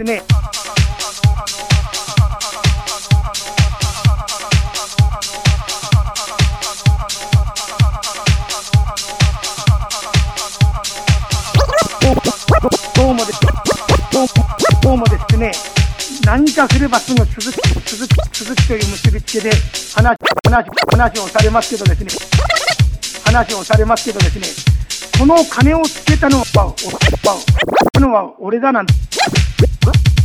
ですね、どうもです、どうもです。ね、何かすればすぐ鈴木鈴木鈴木という結びつけで話話話をされますけどですね、話をされますけどですね、この金をつけたのは、おはのは俺だなんて。Rip, rip.